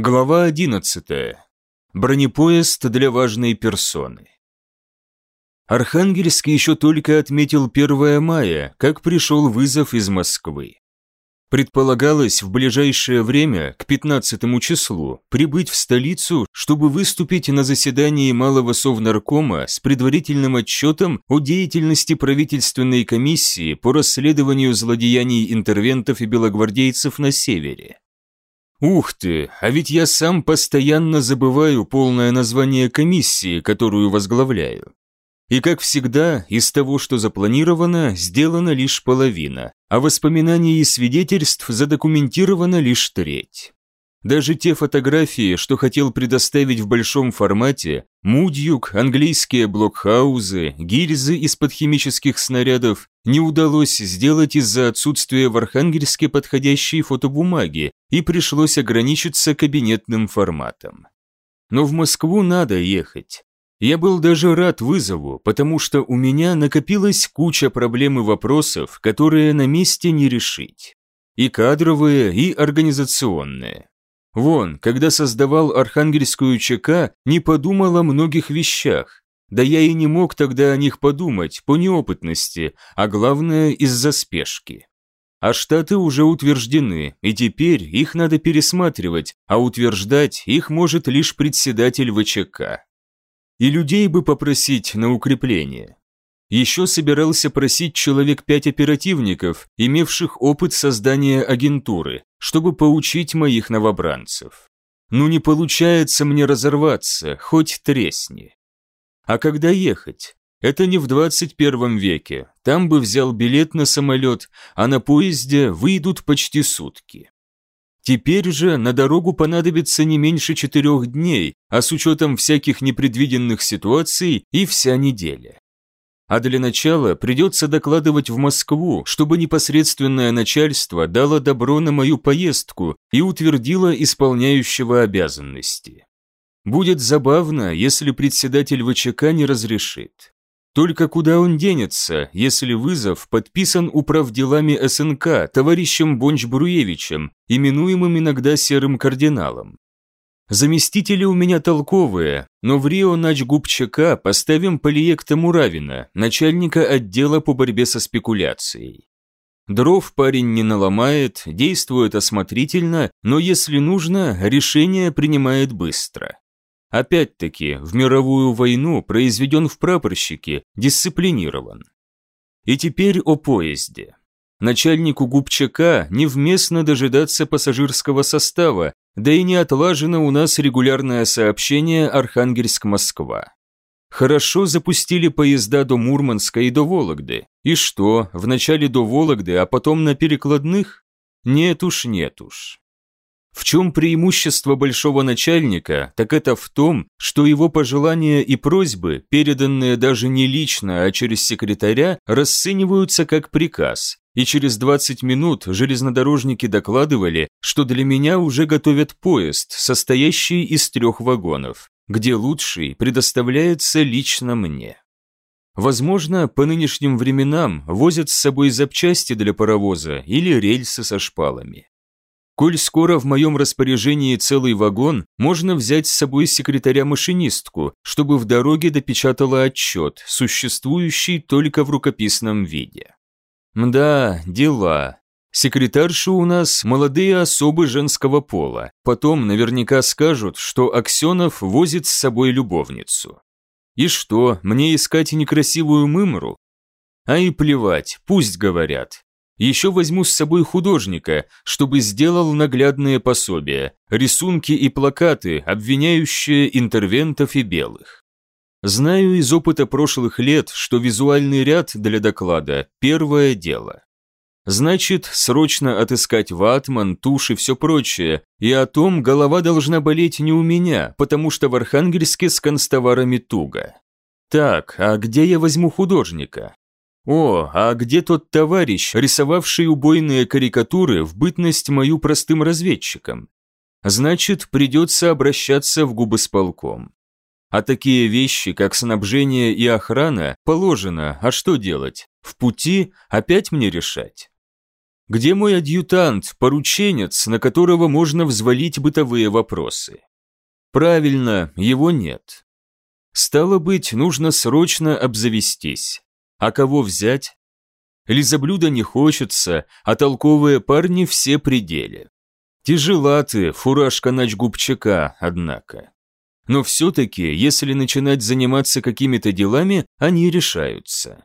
Глава 11. Бронепоезд для важной персоны. Архангельск еще только отметил 1 мая, как пришел вызов из Москвы. Предполагалось в ближайшее время, к 15 числу, прибыть в столицу, чтобы выступить на заседании Малого Совнаркома с предварительным отчетом о деятельности правительственной комиссии по расследованию злодеяний интервентов и белогвардейцев на севере. Ух ты, а ведь я сам постоянно забываю полное название комиссии, которую возглавляю. И как всегда, из того, что запланировано, сделана лишь половина, а воспоминаний и свидетельств задокументирована лишь треть. Даже те фотографии, что хотел предоставить в большом формате, мудьюк, английские блокхаузы, гильзы из-под химических снарядов, не удалось сделать из-за отсутствия в Архангельске подходящей фотобумаги, и пришлось ограничиться кабинетным форматом. Но в Москву надо ехать. Я был даже рад вызову, потому что у меня накопилась куча проблем и вопросов, которые на месте не решить. И кадровые, и организационные. Вон, когда создавал архангельскую ЧК, не подумал о многих вещах. Да я и не мог тогда о них подумать, по неопытности, а главное из-за спешки. А штаты уже утверждены, и теперь их надо пересматривать, а утверждать их может лишь председатель ВЧК. И людей бы попросить на укрепление. Еще собирался просить человек пять оперативников, имевших опыт создания агентуры, чтобы поучить моих новобранцев. Ну не получается мне разорваться, хоть тресни. А когда ехать? Это не в 21 веке, там бы взял билет на самолет, а на поезде выйдут почти сутки. Теперь же на дорогу понадобится не меньше четырех дней, а с учетом всяких непредвиденных ситуаций и вся неделя. А для начала придется докладывать в Москву, чтобы непосредственное начальство дало добро на мою поездку и утвердило исполняющего обязанности. Будет забавно, если председатель ВЧК не разрешит. Только куда он денется, если вызов подписан управделами СНК товарищем Бонч-Бруевичем, именуемым иногда серым кардиналом? Заместители у меня толковые, но в Рио Начгубчака поставим Полиекта Муравина, начальника отдела по борьбе со спекуляцией. Дров парень не наломает, действует осмотрительно, но если нужно, решение принимает быстро. Опять-таки, в мировую войну произведен в прапорщике, дисциплинирован. И теперь о поезде. Начальнику губчака невместно дожидаться пассажирского состава, да и не отлажено у нас регулярное сообщение Архангельск-Москва. Хорошо запустили поезда до Мурманска и до Вологды. И что, вначале до Вологды, а потом на перекладных? Нет уж, нет уж. В чем преимущество большого начальника, так это в том, что его пожелания и просьбы, переданные даже не лично, а через секретаря, расцениваются как приказ, и через 20 минут железнодорожники докладывали, что для меня уже готовят поезд, состоящий из трех вагонов, где лучший предоставляется лично мне. Возможно, по нынешним временам возят с собой запчасти для паровоза или рельсы со шпалами. Коль скоро в моем распоряжении целый вагон, можно взять с собой секретаря-машинистку, чтобы в дороге допечатала отчет, существующий только в рукописном виде. Мда, дела. Секретарши у нас молодые особы женского пола. Потом наверняка скажут, что Аксенов возит с собой любовницу. И что, мне искать некрасивую мымру? А и плевать, пусть говорят. Еще возьму с собой художника, чтобы сделал наглядные пособия, рисунки и плакаты, обвиняющие интервентов и белых. Знаю из опыта прошлых лет, что визуальный ряд для доклада – первое дело. Значит, срочно отыскать ватман, тушь и все прочее, и о том голова должна болеть не у меня, потому что в Архангельске с констоварами туго. Так, а где я возьму художника? О, а где тот товарищ, рисовавший убойные карикатуры в бытность мою простым разведчиком? Значит, придется обращаться в губосполком. А такие вещи, как снабжение и охрана, положено, а что делать? В пути опять мне решать? Где мой адъютант, порученец, на которого можно взвалить бытовые вопросы? Правильно, его нет. Стало быть, нужно срочно обзавестись. А кого взять? Лизоблюда не хочется, а толковые парни все пределе. Тяжела ты, фуражка начгубчака, однако. Но все-таки, если начинать заниматься какими-то делами, они решаются.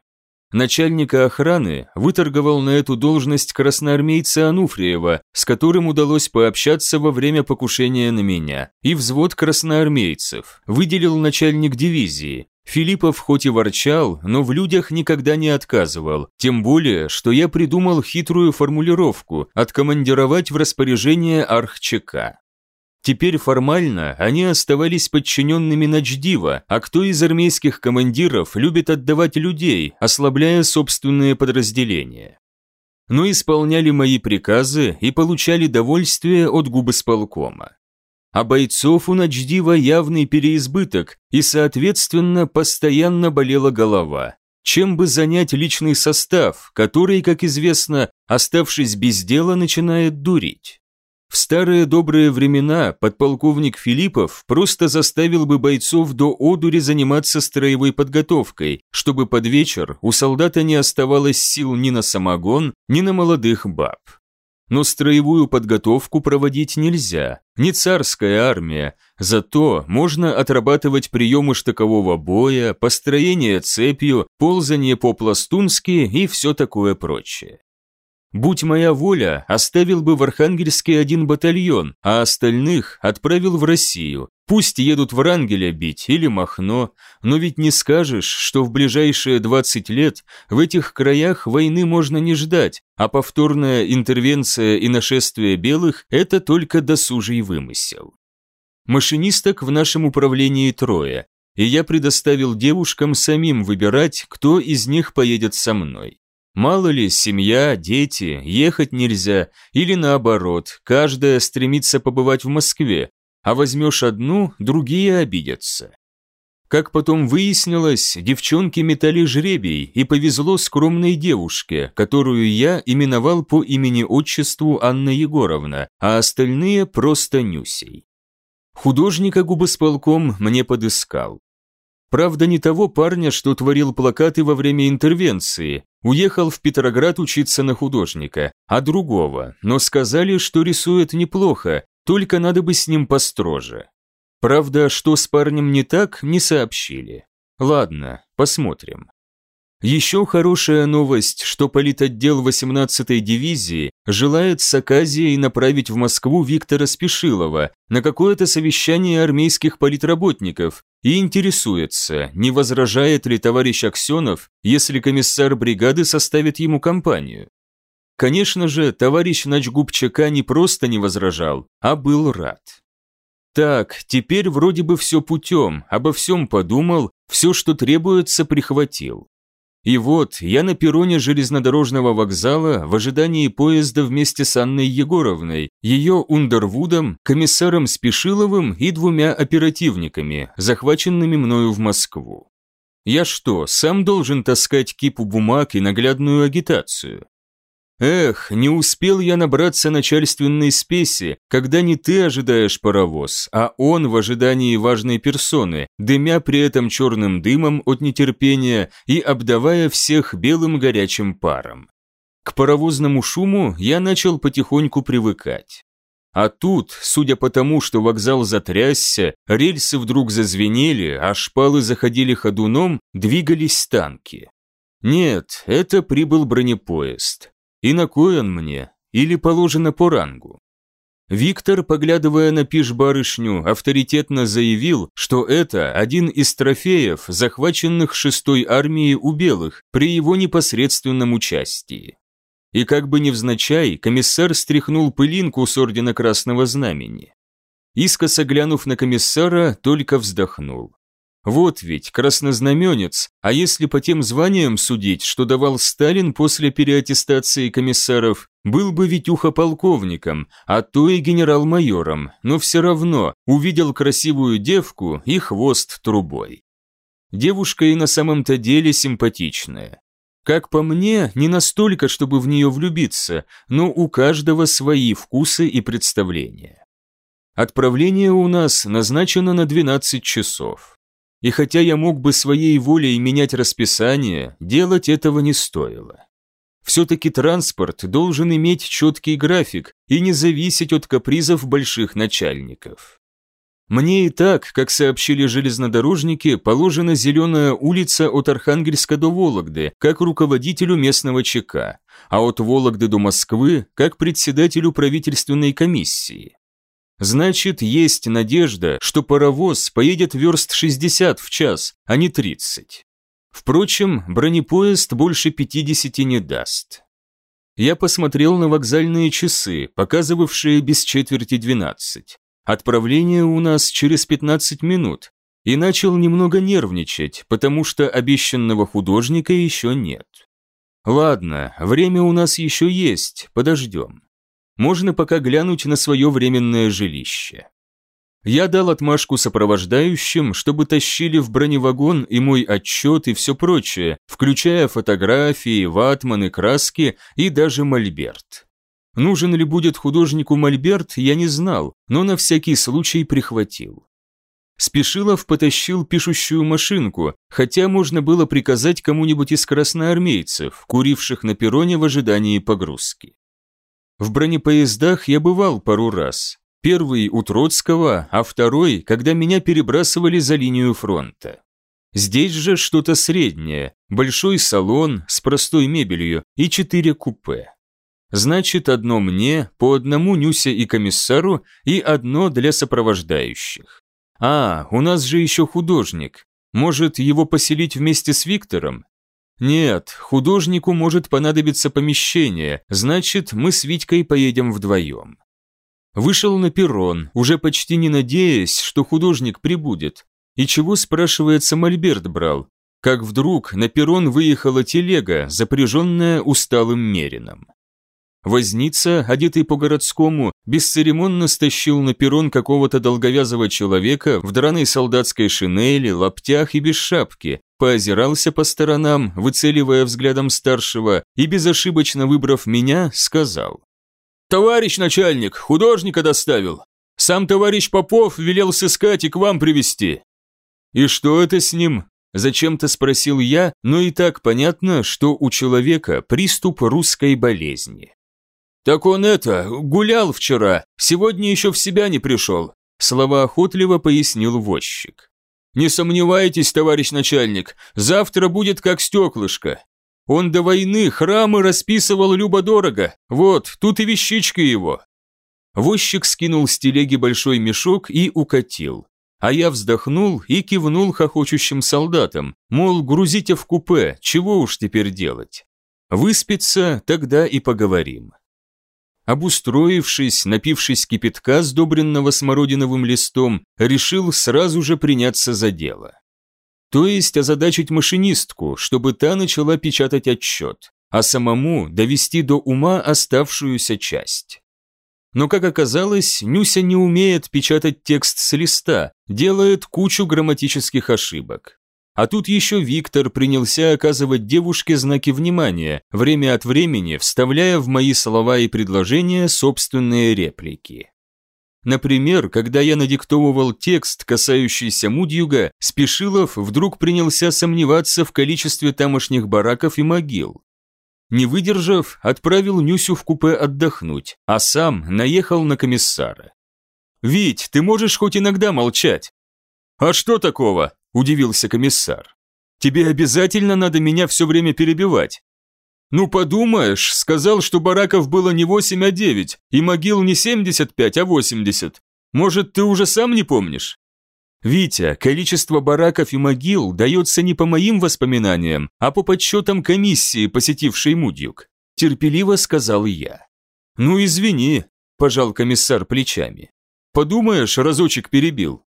Начальника охраны выторговал на эту должность красноармейца Ануфриева, с которым удалось пообщаться во время покушения на меня, и взвод красноармейцев, выделил начальник дивизии. Филиппов хоть и ворчал, но в людях никогда не отказывал, тем более, что я придумал хитрую формулировку «откомандировать в распоряжение архчека». Теперь формально они оставались подчиненными Начдива, а кто из армейских командиров любит отдавать людей, ослабляя собственные подразделения? Но исполняли мои приказы и получали довольствие от губысполкома. А бойцов у Начдива явный переизбыток, и, соответственно, постоянно болела голова. Чем бы занять личный состав, который, как известно, оставшись без дела, начинает дурить? В старые добрые времена подполковник Филиппов просто заставил бы бойцов до одури заниматься строевой подготовкой, чтобы под вечер у солдата не оставалось сил ни на самогон, ни на молодых баб. Но строевую подготовку проводить нельзя, не царская армия, зато можно отрабатывать приемы штыкового боя, построение цепью, ползание по-пластунски и все такое прочее. Будь моя воля, оставил бы в Архангельске один батальон, а остальных отправил в Россию. Пусть едут в Рангеля бить или Махно, но ведь не скажешь, что в ближайшие 20 лет в этих краях войны можно не ждать, а повторная интервенция и нашествие белых – это только досужий вымысел. Машинисток в нашем управлении трое, и я предоставил девушкам самим выбирать, кто из них поедет со мной. Мало ли, семья, дети, ехать нельзя, или наоборот, каждая стремится побывать в Москве, а возьмешь одну, другие обидятся. Как потом выяснилось, девчонки метали жребий, и повезло скромной девушке, которую я именовал по имени-отчеству Анна Егоровна, а остальные просто Нюсей. Художника губосполком мне подыскал. Правда, не того парня, что творил плакаты во время интервенции, уехал в Петроград учиться на художника, а другого, но сказали, что рисует неплохо, только надо бы с ним построже. Правда, что с парнем не так, не сообщили. Ладно, посмотрим. Еще хорошая новость, что политотдел 18-й дивизии желает с оказией направить в Москву Виктора Спешилова на какое-то совещание армейских политработников и интересуется, не возражает ли товарищ Аксенов, если комиссар бригады составит ему компанию. Конечно же, товарищ Начгубчака не просто не возражал, а был рад. Так, теперь вроде бы все путем, обо всем подумал, все, что требуется, прихватил. И вот я на перроне железнодорожного вокзала в ожидании поезда вместе с Анной Егоровной, ее Ундервудом, комиссаром Спешиловым и двумя оперативниками, захваченными мною в Москву. Я что, сам должен таскать кипу бумаг и наглядную агитацию? Эх, не успел я набраться начальственной спеси, когда не ты ожидаешь паровоз, а он в ожидании важной персоны, дымя при этом черным дымом от нетерпения и обдавая всех белым горячим паром. К паровозному шуму я начал потихоньку привыкать. А тут, судя по тому, что вокзал затрясся, рельсы вдруг зазвенели, а шпалы заходили ходуном, двигались танки. Нет, это прибыл бронепоезд. И на кой он мне? Или положено по рангу? Виктор, поглядывая на пиш-барышню, авторитетно заявил, что это один из трофеев, захваченных шестой армией у белых при его непосредственном участии. И как бы невзначай, комиссар стряхнул пылинку с ордена Красного Знамени. Искоса глянув на комиссара, только вздохнул. Вот ведь, краснознаменец, а если по тем званиям судить, что давал Сталин после переаттестации комиссаров, был бы Витюха полковником, а то и генерал-майором, но все равно увидел красивую девку и хвост трубой. Девушка и на самом-то деле симпатичная. Как по мне, не настолько, чтобы в нее влюбиться, но у каждого свои вкусы и представления. Отправление у нас назначено на 12 часов. И хотя я мог бы своей волей менять расписание, делать этого не стоило. Все-таки транспорт должен иметь четкий график и не зависеть от капризов больших начальников. Мне и так, как сообщили железнодорожники, положена зеленая улица от Архангельска до Вологды, как руководителю местного ЧК, а от Вологды до Москвы, как председателю правительственной комиссии. Значит, есть надежда, что паровоз поедет верст 60 в час, а не 30. Впрочем, бронепоезд больше 50 не даст. Я посмотрел на вокзальные часы, показывавшие без четверти 12. Отправление у нас через 15 минут, и начал немного нервничать, потому что обещанного художника еще нет. Ладно, время у нас еще есть, подождем. Можно пока глянуть на свое временное жилище. Я дал отмашку сопровождающим, чтобы тащили в броневагон и мой отчет и все прочее, включая фотографии, ватманы, краски и даже мольберт. Нужен ли будет художнику мольберт, я не знал, но на всякий случай прихватил. Спешилов потащил пишущую машинку, хотя можно было приказать кому-нибудь из красноармейцев, куривших на перроне в ожидании погрузки. В бронепоездах я бывал пару раз. Первый у Троцкого, а второй, когда меня перебрасывали за линию фронта. Здесь же что-то среднее, большой салон с простой мебелью и четыре купе. Значит, одно мне, по одному Нюсе и комиссару, и одно для сопровождающих. А, у нас же еще художник. Может, его поселить вместе с Виктором? Нет, художнику может понадобиться помещение, значит, мы с Витькой поедем вдвоем. Вышел на перрон, уже почти не надеясь, что художник прибудет. И чего, спрашивается, Мольберт брал? Как вдруг на перрон выехала телега, запряженная усталым мерином. Возница, одетый по-городскому, бесцеремонно стащил на перрон какого-то долговязого человека в драной солдатской шинели, лаптях и без шапки, поозирался по сторонам, выцеливая взглядом старшего, и, безошибочно выбрав меня, сказал. «Товарищ начальник, художника доставил. Сам товарищ Попов велел сыскать и к вам привести «И что это с ним?» Зачем-то спросил я, но и так понятно, что у человека приступ русской болезни. «Так он это, гулял вчера, сегодня еще в себя не пришел», слова охотливо пояснил возчик. «Не сомневайтесь, товарищ начальник, завтра будет как стеклышко. Он до войны храмы расписывал любо-дорого, вот, тут и вещичка его». Возчик скинул с телеги большой мешок и укатил. А я вздохнул и кивнул хохочущим солдатам, мол, грузите в купе, чего уж теперь делать. Выспится, тогда и поговорим. Обустроившись, напившись кипятка, сдобренного смородиновым листом, решил сразу же приняться за дело. То есть озадачить машинистку, чтобы та начала печатать отчет, а самому довести до ума оставшуюся часть. Но, как оказалось, Нюся не умеет печатать текст с листа, делает кучу грамматических ошибок. А тут еще Виктор принялся оказывать девушке знаки внимания, время от времени вставляя в мои слова и предложения собственные реплики. Например, когда я надиктовывал текст, касающийся Мудьюга, Спешилов вдруг принялся сомневаться в количестве тамошних бараков и могил. Не выдержав, отправил Нюсю в купе отдохнуть, а сам наехал на комиссара. «Вить, ты можешь хоть иногда молчать?» «А что такого?» – удивился комиссар. «Тебе обязательно надо меня все время перебивать». «Ну подумаешь, сказал, что бараков было не 8, а 9, и могил не 75, а 80. Может, ты уже сам не помнишь?» «Витя, количество бараков и могил дается не по моим воспоминаниям, а по подсчетам комиссии, посетившей Мудюк», – терпеливо сказал я. «Ну извини», – пожал комиссар плечами. «Подумаешь, разочек перебил.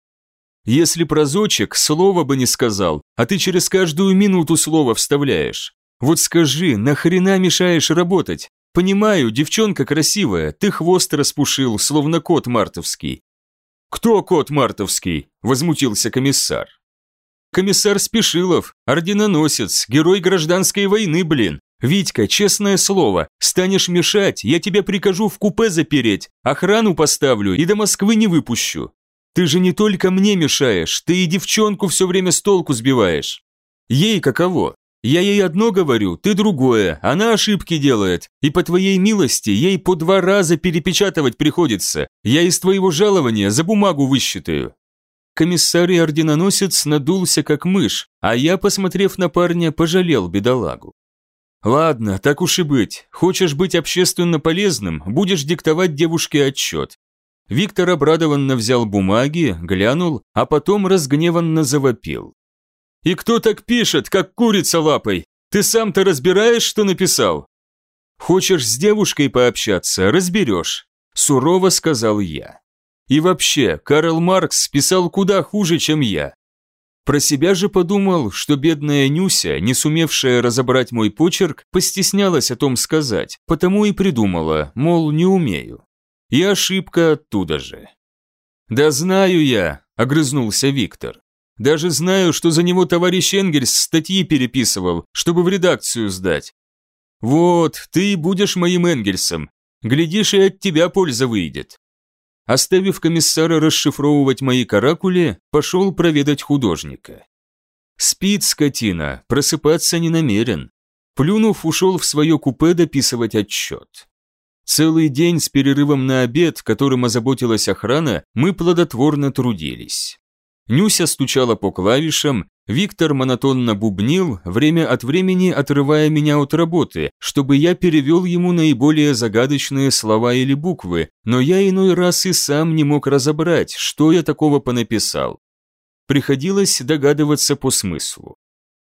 Если про зочек, слова бы не сказал, а ты через каждую минуту слово вставляешь. Вот скажи, нахрена мешаешь работать? Понимаю, девчонка красивая, ты хвост распушил, словно кот мартовский. Кто кот мартовский? Возмутился комиссар. Комиссар Спешилов, орденоносец, герой гражданской войны, блин. Витька, честное слово, станешь мешать, я тебя прикажу в купе запереть, охрану поставлю и до Москвы не выпущу. Ты же не только мне мешаешь, ты и девчонку все время с толку сбиваешь. Ей каково? Я ей одно говорю, ты другое, она ошибки делает, и по твоей милости ей по два раза перепечатывать приходится. Я из твоего жалования за бумагу высчитаю». Комиссар и орденоносец надулся как мышь, а я, посмотрев на парня, пожалел бедолагу. «Ладно, так уж и быть. Хочешь быть общественно полезным, будешь диктовать девушке отчет. Виктор обрадованно взял бумаги, глянул, а потом разгневанно завопил. «И кто так пишет, как курица лапой? Ты сам-то разбираешь, что написал?» «Хочешь с девушкой пообщаться, разберешь», – сурово сказал я. «И вообще, Карл Маркс писал куда хуже, чем я. Про себя же подумал, что бедная Нюся, не сумевшая разобрать мой почерк, постеснялась о том сказать, потому и придумала, мол, не умею. И ошибка оттуда же. «Да знаю я», – огрызнулся Виктор. «Даже знаю, что за него товарищ Энгельс статьи переписывал, чтобы в редакцию сдать. Вот, ты и будешь моим Энгельсом. Глядишь, и от тебя польза выйдет». Оставив комиссара расшифровывать мои каракули, пошел проведать художника. Спит скотина, просыпаться не намерен. Плюнув, ушел в свое купе дописывать отчет. Целый день с перерывом на обед, которым озаботилась охрана, мы плодотворно трудились. Нюся стучала по клавишам, Виктор монотонно бубнил, время от времени отрывая меня от работы, чтобы я перевел ему наиболее загадочные слова или буквы, но я иной раз и сам не мог разобрать, что я такого понаписал. Приходилось догадываться по смыслу.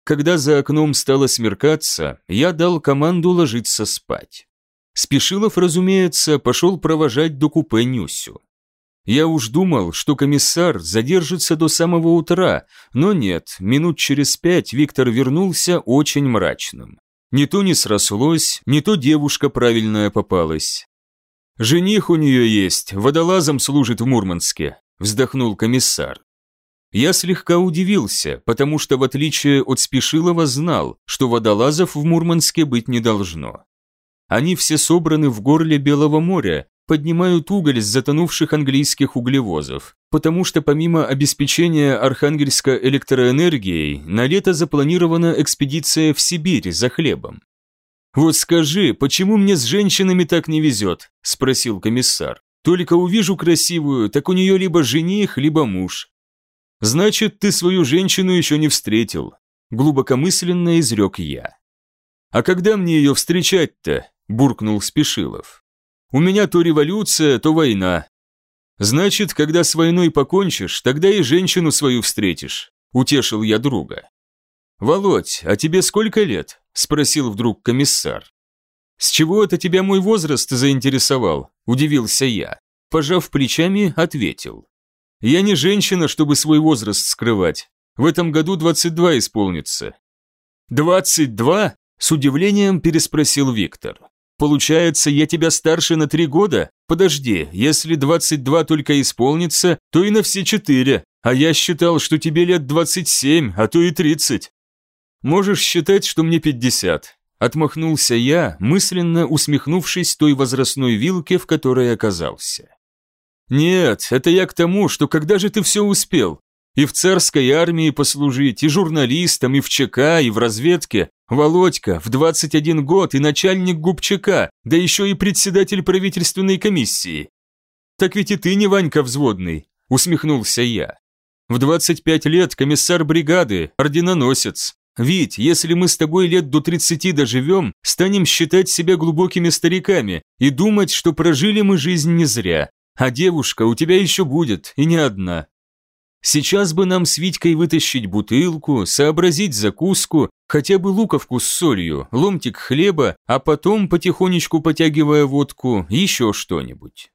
Когда за окном стало смеркаться, я дал команду ложиться спать. Спешилов, разумеется, пошел провожать до купе Нюсю. Я уж думал, что комиссар задержится до самого утра, но нет, минут через пять Виктор вернулся очень мрачным. Не то не срослось, не то девушка правильная попалась. «Жених у нее есть, водолазом служит в Мурманске», – вздохнул комиссар. Я слегка удивился, потому что в отличие от Спешилова знал, что водолазов в Мурманске быть не должно. Они все собраны в горле Белого моря, поднимают уголь с затонувших английских углевозов, потому что помимо обеспечения Архангельска электроэнергией, на лето запланирована экспедиция в Сибирь за хлебом. «Вот скажи, почему мне с женщинами так не везет?» – спросил комиссар. «Только увижу красивую, так у нее либо жених, либо муж». «Значит, ты свою женщину еще не встретил», – глубокомысленно изрек я. «А когда мне ее встречать-то?» Буркнул Спешилов. «У меня то революция, то война. Значит, когда с войной покончишь, тогда и женщину свою встретишь», утешил я друга. «Володь, а тебе сколько лет?» спросил вдруг комиссар. «С чего это тебя мой возраст заинтересовал?» – удивился я. Пожав плечами, ответил. «Я не женщина, чтобы свой возраст скрывать. В этом году 22 исполнится». «22?» – с удивлением переспросил Виктор. Получается, я тебя старше на три года? Подожди, если 22 только исполнится, то и на все четыре. А я считал, что тебе лет 27, а то и 30. Можешь считать, что мне 50. Отмахнулся я, мысленно усмехнувшись той возрастной вилке, в которой оказался. Нет, это я к тому, что когда же ты все успел? И в царской армии послужить, и журналистом, и в ЧК, и в разведке. Володька, в 21 год и начальник губчака, да еще и председатель правительственной комиссии. Так ведь и ты не Ванька взводный, усмехнулся я. В 25 лет комиссар бригады, орденоносец. Ведь, если мы с тобой лет до 30 доживем, станем считать себя глубокими стариками и думать, что прожили мы жизнь не зря. А девушка у тебя еще будет, и не одна. Сейчас бы нам с Витькой вытащить бутылку, сообразить закуску, хотя бы луковку с солью, ломтик хлеба, а потом, потихонечку потягивая водку, еще что-нибудь.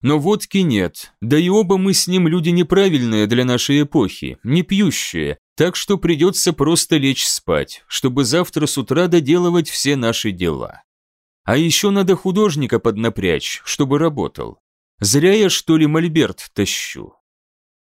Но водки нет, да и оба мы с ним люди неправильные для нашей эпохи, не пьющие, так что придется просто лечь спать, чтобы завтра с утра доделывать все наши дела. А еще надо художника поднапрячь, чтобы работал. Зря я, что ли, мольберт тащу.